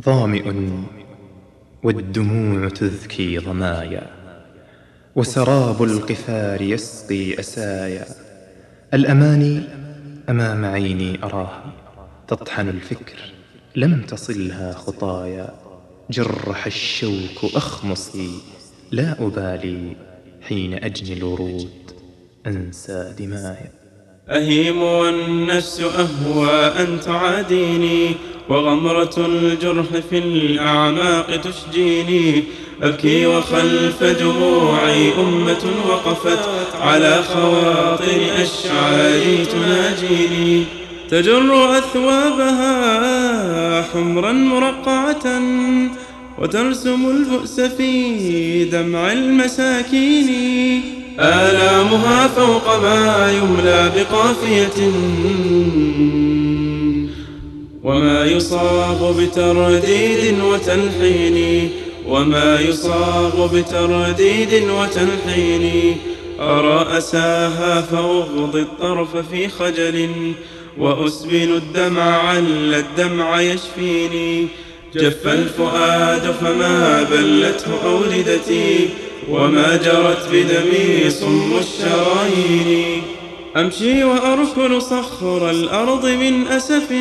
ظامئ والدموع تذكي ظمايا وسراب القفار يسقي أسايا الأماني أمام عيني أراها تطحن الفكر لم تصلها خطايا جرح الشوك أخمصي لا أبالي حين أجني الورود أنسى دمايا أهيم والنفس أهوى أن تعاديني وغمرة الجرح في الأعماق تشجيني. أبكي وخلف دموعي أمة وقفت على خواطر أشعاري تناجيني. تجر أثوابها حمرا مرقعة وترسم البؤس في دمع المساكين. آلامها فوق ما يملى بقافية. وما يصاب بترديد وتلحين. وما يصاب بترديد وتلحين. أرى أساها فأغضي الطرف في خجل. وأسبل الدمع عل الدمع يشفيني جف الفؤاد فما بلته أولدتي. وما جرت بدمي صم الشرايين أمشي وأركل صخر الأرض من أسف.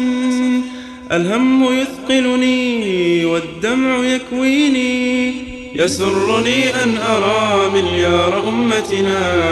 الهم يثقلني والدمع يكويني. يسرني أن أرى مليار أمتنا.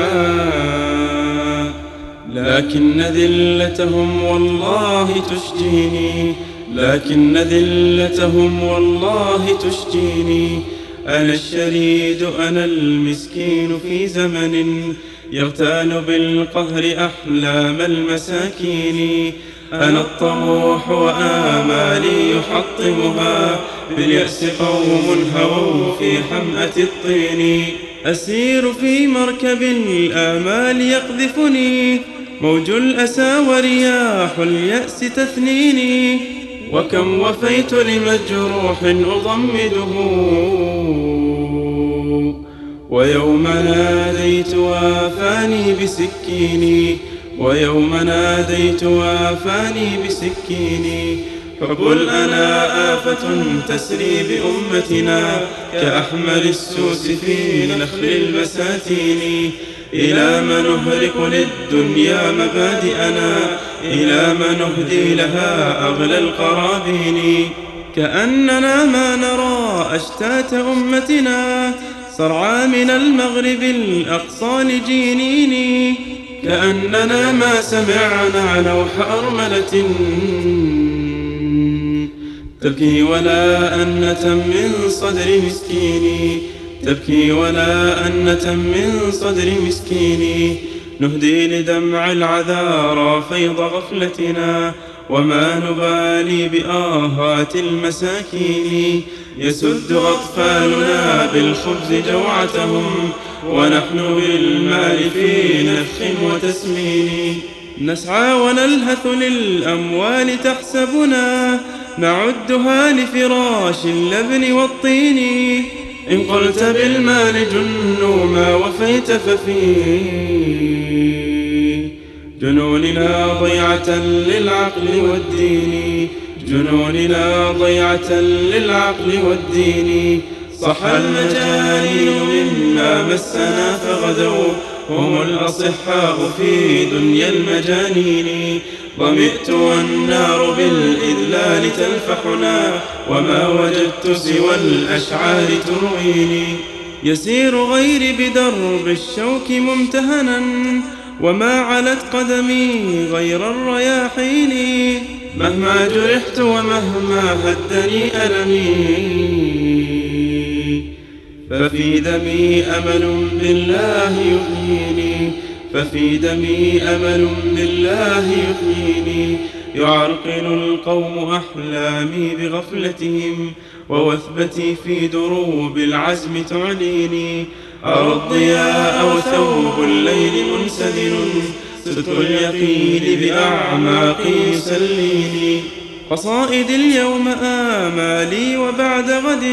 لكن ذلتهم والله تشجيني. لكن ذلتهم والله تشجيني. أنا الشريد أنا المسكين في زمن يغتال بالقهر أحلام المساكين. أنا الطموح وآمالي يحطمها باليأس قوم هووا في حمأة الطين. أسير في مركب الآمال يقذفني موج الأسى ورياح اليأس تثنيني. وكم وفيت لمجروح أضمده. ويوم ناديت وافاني بسكيني. ويوم ناديت وافاني بسكيني. حب الأنا آفة تسري بأمتنا. كأحمر السوس في نخل البساتين إلى ما نهرق للدنيا مبادئنا إلى ما نهدي لها أغلى القرابين. كأننا ما نرى أشتات أمتنا صرعى من المغرب الأقصى لجينين كأننا ما سمعنا نوح أرملة. تبكي ولا أنة من صدر مسكين. تبكي ولا أنة من صدر مسكين نهدي لدمع العذارى فيض غفلتنا وما نبالي بآهات المساكين. يسد أطفالنا بالخبز جوعتهم ونحن بالمال في نفخ وتسمين. نسعى ونلهث للأموال تحسبنا نعدها لفراش اللبن والطين. إن قلت بالمال جنوا ما وفيت ففي جنوننا ضيعة للعقل والدين جنوننا ضيعة للعقل والدين. صح المجانين مما مسنا فغدوا هم الأصحاء في دنيا المجانين. ضمئت والنار بالإذلال تلفحنا وما وجدت سوى الأشعار ترويني. يسير غيري بدرب الشوك ممتهنا وما علت قدمي غير الرياحين. مهما جرحت ومهما هدني ألمي. ففي دمي أمل بالله يحييني. ففي دمي أمل بالله يحييني. يعرقل القوم أحلامي بغفلتهم ووثبتي في دروب العزم تعليني أرى الضياء وثوب الليل منسدل ستر اليقين بأعماقي يسليني قصائد اليوم آمالي وبعد غد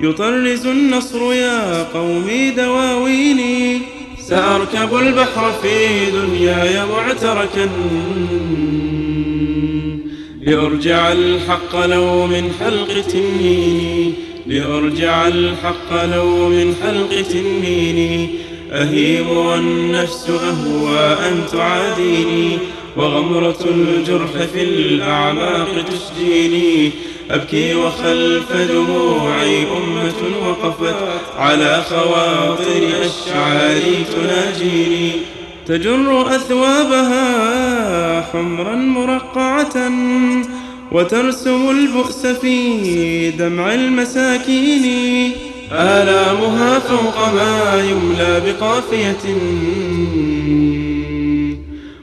يطرز النصر يا قومي دواويني سأركب البحر في دنياي معتركا. لأرجع الحق لو من حلق تنيني لأرجع الحق لو من حلق تنيني أهيب والنفس أهوى أن تعاديني. وغمرة الجرح في الأعماق تشجيني أبكي وخلف دموعي أمة وقفت على خواطر أشعاري تناجيني. تجر أثوابها حمرا مرقعة وترسم البؤس في دمع المساكين. آلامها فوق ما يملى بقافية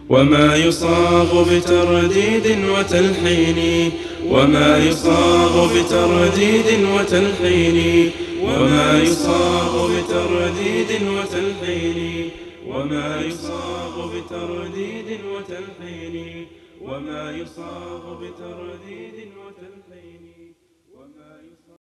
وما يصاغ بترديد وتلحين وما يصاغ بترديد وتلحين وما يصاغ بترديد وتلحين وما يصاغ بترديد وتلحين وما يصاغ بترديد وتلحين